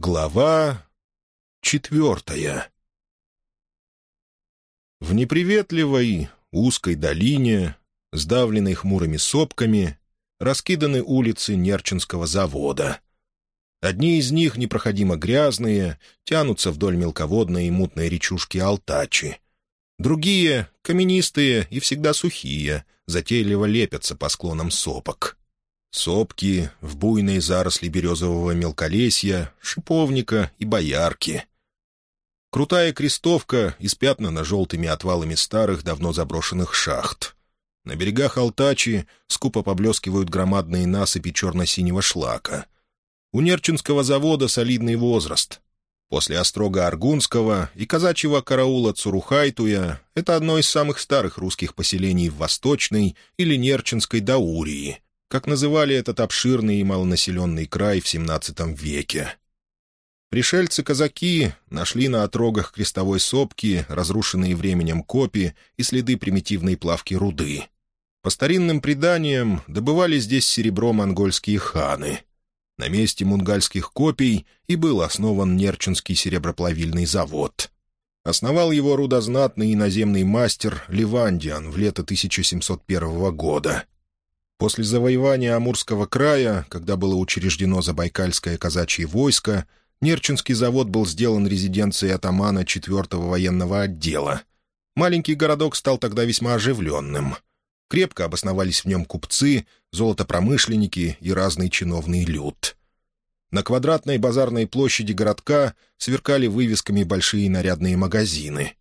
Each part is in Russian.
Глава четвертая В неприветливой узкой долине, сдавленной хмурыми сопками, раскиданы улицы Нерчинского завода. Одни из них, непроходимо грязные, тянутся вдоль мелководной и мутной речушки Алтачи. Другие, каменистые и всегда сухие, затейливо лепятся по склонам сопок. Сопки в буйной заросли березового мелколесья, шиповника и боярки. Крутая крестовка испятнана желтыми отвалами старых, давно заброшенных шахт. На берегах Алтачи скупо поблескивают громадные насыпи черно-синего шлака. У Нерчинского завода солидный возраст. После острога Аргунского и казачьего караула Цурухайтуя это одно из самых старых русских поселений в Восточной или Нерчинской Даурии — как называли этот обширный и малонаселенный край в XVII веке. Пришельцы-казаки нашли на отрогах крестовой сопки разрушенные временем копи и следы примитивной плавки руды. По старинным преданиям добывали здесь серебро монгольские ханы. На месте мунгальских копий и был основан Нерчинский сереброплавильный завод. Основал его рудознатный иноземный мастер Ливандиан в лето 1701 года — После завоевания Амурского края, когда было учреждено Забайкальское казачье войско, Нерчинский завод был сделан резиденцией атамана 4-го военного отдела. Маленький городок стал тогда весьма оживленным. Крепко обосновались в нем купцы, золотопромышленники и разный чиновный люд. На квадратной базарной площади городка сверкали вывесками большие нарядные магазины.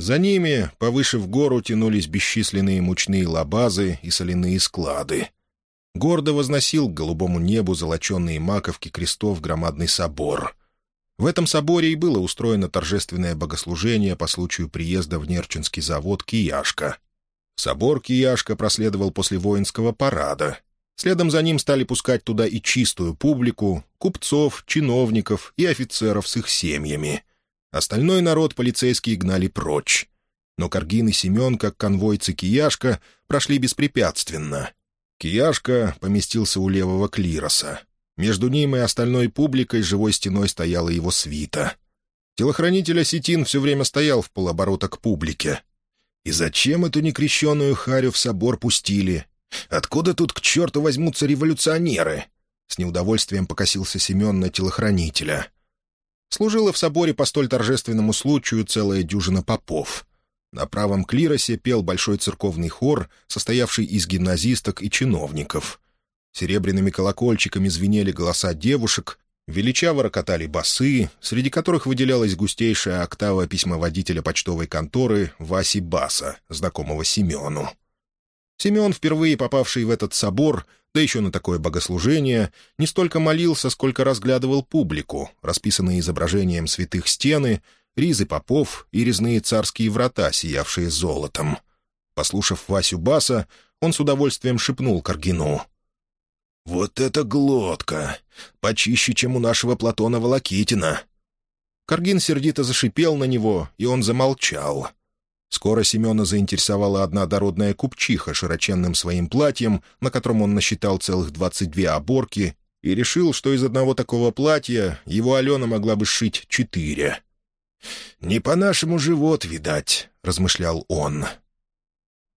За ними, повыше в гору, тянулись бесчисленные мучные лабазы и соляные склады. Гордо возносил к голубому небу золоченные маковки крестов громадный собор. В этом соборе и было устроено торжественное богослужение по случаю приезда в Нерчинский завод «Кияшка». Собор «Кияшка» проследовал после воинского парада. Следом за ним стали пускать туда и чистую публику, купцов, чиновников и офицеров с их семьями — Остальной народ полицейские гнали прочь. Но Каргин и Семен, как конвойцы Кияшка, прошли беспрепятственно. Кияшка поместился у левого клироса. Между ним и остальной публикой живой стеной стояла его свита. Телохранитель осетин все время стоял в полоборота к публике. И зачем эту некрещенную харю в собор пустили? Откуда тут к черту возьмутся революционеры? С неудовольствием покосился Семен на телохранителя — Служила в соборе по столь торжественному случаю целая дюжина попов. На правом клиросе пел большой церковный хор, состоявший из гимназисток и чиновников. Серебряными колокольчиками звенели голоса девушек, величаво рокотали басы, среди которых выделялась густейшая октава письмоводителя почтовой конторы Васи Баса, знакомого Семену. Семен, впервые попавший в этот собор, да еще на такое богослужение, не столько молился, сколько разглядывал публику, расписанные изображением святых стены, ризы попов и резные царские врата, сиявшие золотом. Послушав Васю Баса, он с удовольствием шепнул Каргину. «Вот это глотка! Почище, чем у нашего Платона Волокитина!» Каргин сердито зашипел на него, и он замолчал — Скоро Семена заинтересовала одна дородная купчиха широченным своим платьем, на котором он насчитал целых двадцать две оборки, и решил, что из одного такого платья его Алена могла бы сшить четыре. «Не по-нашему живот, видать», — размышлял он.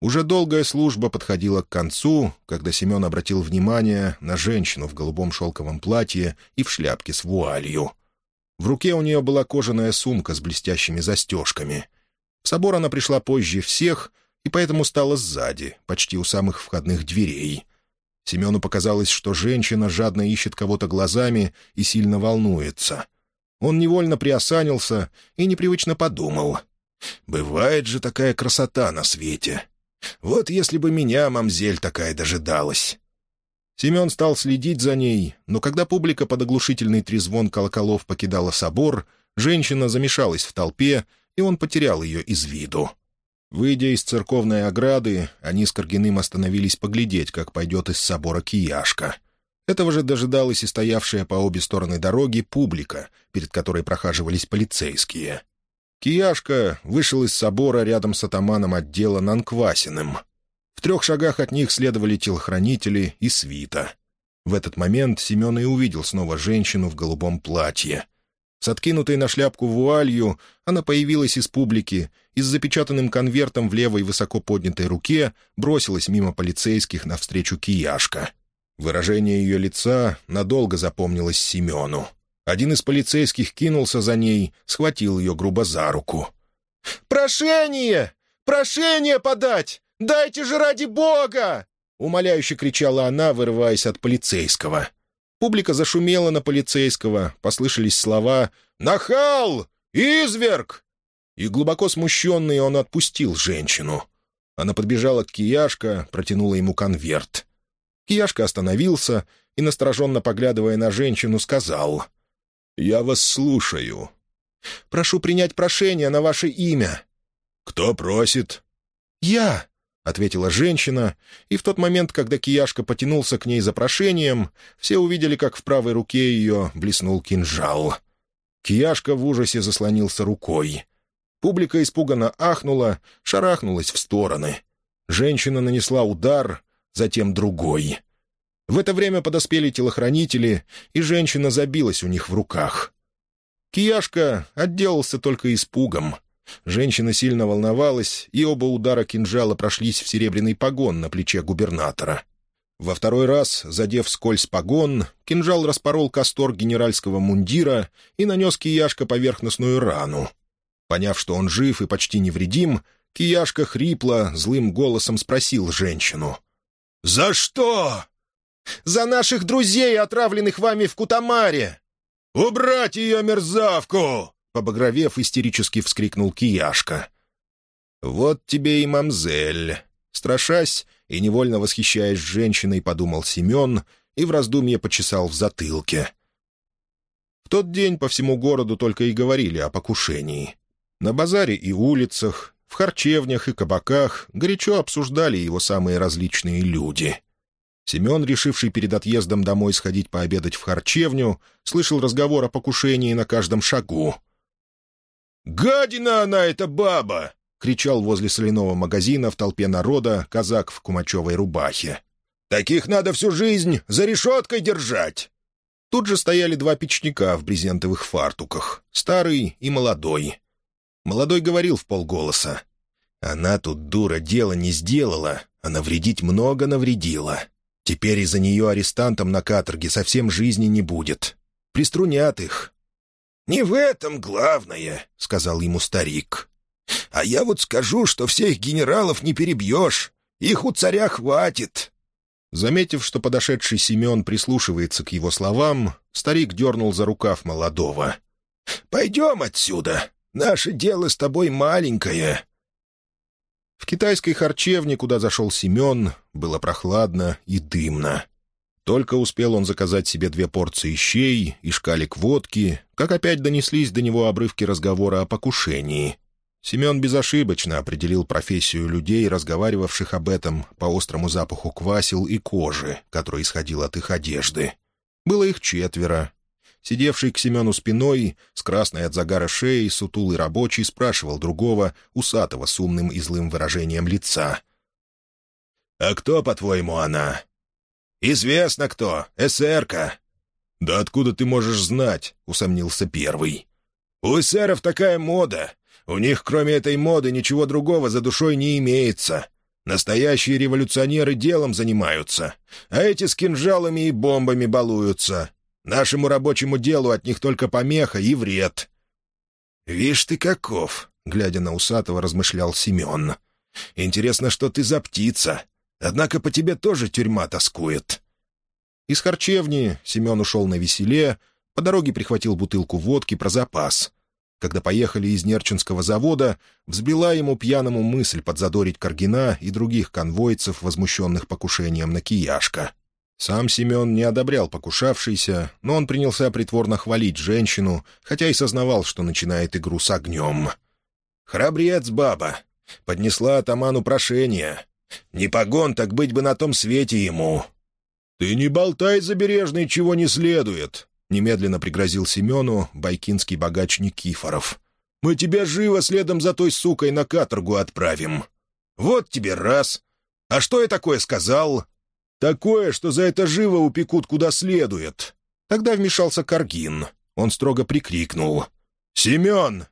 Уже долгая служба подходила к концу, когда Семен обратил внимание на женщину в голубом шелковом платье и в шляпке с вуалью. В руке у нее была кожаная сумка с блестящими застежками — в собор она пришла позже всех и поэтому стала сзади, почти у самых входных дверей. Семену показалось, что женщина жадно ищет кого-то глазами и сильно волнуется. Он невольно приосанился и непривычно подумал. «Бывает же такая красота на свете. Вот если бы меня, мамзель, такая дожидалась». Семен стал следить за ней, но когда публика под оглушительный трезвон колоколов покидала собор, женщина замешалась в толпе и он потерял ее из виду. Выйдя из церковной ограды, они с Каргиным остановились поглядеть, как пойдет из собора Кияшка. Этого же дожидалась и стоявшая по обе стороны дороги публика, перед которой прохаживались полицейские. Кияшка вышел из собора рядом с атаманом отдела Нанквасиным. В трех шагах от них следовали телохранители и свита. В этот момент Семен и увидел снова женщину в голубом платье — С откинутой на шляпку вуалью она появилась из публики и с запечатанным конвертом в левой высоко поднятой руке бросилась мимо полицейских навстречу кияшка. Выражение ее лица надолго запомнилось Семену. Один из полицейских кинулся за ней, схватил ее грубо за руку. «Прошение! Прошение подать! Дайте же ради бога!» Умоляюще кричала она, вырываясь от полицейского. Публика зашумела на полицейского, послышались слова «Нахал! Изверг!» И глубоко смущенный он отпустил женщину. Она подбежала к Кияшка, протянула ему конверт. Кияшка остановился и, настороженно поглядывая на женщину, сказал «Я вас слушаю». «Прошу принять прошение на ваше имя». «Кто просит?» «Я», — ответила женщина, и в тот момент, когда Кияшка потянулся к ней за прошением, все увидели, как в правой руке ее блеснул кинжал. Кияшка в ужасе заслонился рукой. Публика испуганно ахнула, шарахнулась в стороны. Женщина нанесла удар, затем другой. В это время подоспели телохранители, и женщина забилась у них в руках. Кияшка отделался только испугом — Женщина сильно волновалась, и оба удара кинжала прошлись в серебряный погон на плече губернатора. Во второй раз, задев скользь погон, кинжал распорол кастор генеральского мундира и нанес Кияшка поверхностную рану. Поняв, что он жив и почти невредим, Кияшка хрипло, злым голосом спросил женщину. «За что?» «За наших друзей, отравленных вами в Кутамаре!» «Убрать ее, мерзавку!» Побагровев, истерически вскрикнул Кияшка. «Вот тебе и мамзель!» Страшась и невольно восхищаясь женщиной, подумал Семен и в раздумье почесал в затылке. В тот день по всему городу только и говорили о покушении. На базаре и улицах, в харчевнях и кабаках горячо обсуждали его самые различные люди. Семен, решивший перед отъездом домой сходить пообедать в харчевню, слышал разговор о покушении на каждом шагу — «Гадина она, эта баба!» — кричал возле соляного магазина в толпе народа казак в кумачевой рубахе. «Таких надо всю жизнь за решеткой держать!» Тут же стояли два печника в брезентовых фартуках, старый и молодой. Молодой говорил в полголоса. «Она тут, дура, дело не сделала, а навредить много навредила. Теперь из-за нее арестантам на каторге совсем жизни не будет. Приструнят их, «Не в этом главное», — сказал ему старик. «А я вот скажу, что всех генералов не перебьешь. Их у царя хватит». Заметив, что подошедший Семен прислушивается к его словам, старик дернул за рукав молодого. «Пойдем отсюда. Наше дело с тобой маленькое». В китайской харчевне, куда зашел Семен, было прохладно и дымно. Только успел он заказать себе две порции щей и шкалик водки, как опять донеслись до него обрывки разговора о покушении. Семен безошибочно определил профессию людей, разговаривавших об этом по острому запаху квасил и кожи, который исходил от их одежды. Было их четверо. Сидевший к Семену спиной, с красной от загара шеей, сутулый рабочий спрашивал другого, усатого с умным и злым выражением лица. «А кто, по-твоему, она?» «Известно кто. СРК». «Да откуда ты можешь знать?» — усомнился первый. «У эсеров такая мода. У них, кроме этой моды, ничего другого за душой не имеется. Настоящие революционеры делом занимаются, а эти с кинжалами и бомбами балуются. Нашему рабочему делу от них только помеха и вред». «Вишь ты каков!» — глядя на усатого, размышлял Семен. «Интересно, что ты за птица? Однако по тебе тоже тюрьма тоскует». Из харчевни Семен ушел на веселе, по дороге прихватил бутылку водки про запас. Когда поехали из Нерчинского завода, взбила ему пьяному мысль подзадорить Каргина и других конвойцев, возмущенных покушением на кияшка. Сам Семен не одобрял покушавшийся, но он принялся притворно хвалить женщину, хотя и сознавал, что начинает игру с огнем. «Храбрец, баба! Поднесла атаману прошение. Не погон, так быть бы на том свете ему». «Ты не болтай, Забережный, чего не следует», — немедленно пригрозил Семену байкинский богач Никифоров. «Мы тебя живо следом за той сукой на каторгу отправим. Вот тебе раз. А что я такое сказал?» «Такое, что за это живо упекут куда следует». Тогда вмешался Каргин. он строго прикрикнул. «Семен,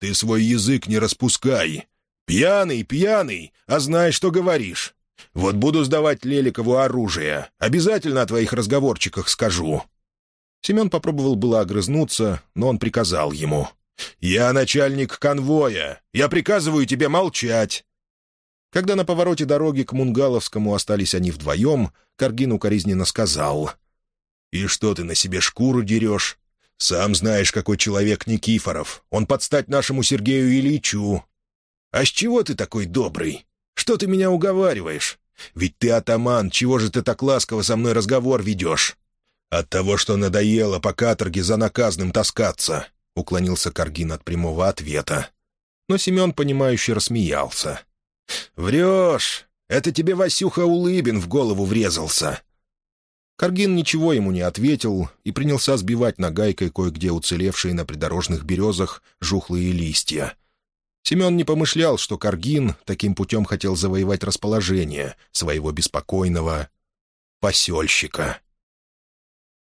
ты свой язык не распускай. Пьяный, пьяный, а знаешь, что говоришь. Вот буду сдавать Леликову оружие. Обязательно о твоих разговорчиках скажу». Семен попробовал было огрызнуться, но он приказал ему. «Я начальник конвоя. Я приказываю тебе молчать». Когда на повороте дороги к Мунгаловскому остались они вдвоем, Каргин укоризненно сказал. «И что ты на себе шкуру дерешь? Сам знаешь, какой человек Никифоров. Он подстать нашему Сергею Ильичу. А с чего ты такой добрый? Что ты меня уговариваешь? Ведь ты атаман, чего же ты так ласково со мной разговор ведешь?» «От того, что надоело по каторге за наказным таскаться», — уклонился Каргин от прямого ответа. Но Семен, понимающе рассмеялся. «Врешь! Это тебе Васюха Улыбин в голову врезался!» Каргин ничего ему не ответил и принялся сбивать нагайкой кое-где уцелевшие на придорожных березах жухлые листья. Семен не помышлял, что Каргин таким путем хотел завоевать расположение своего беспокойного посельщика.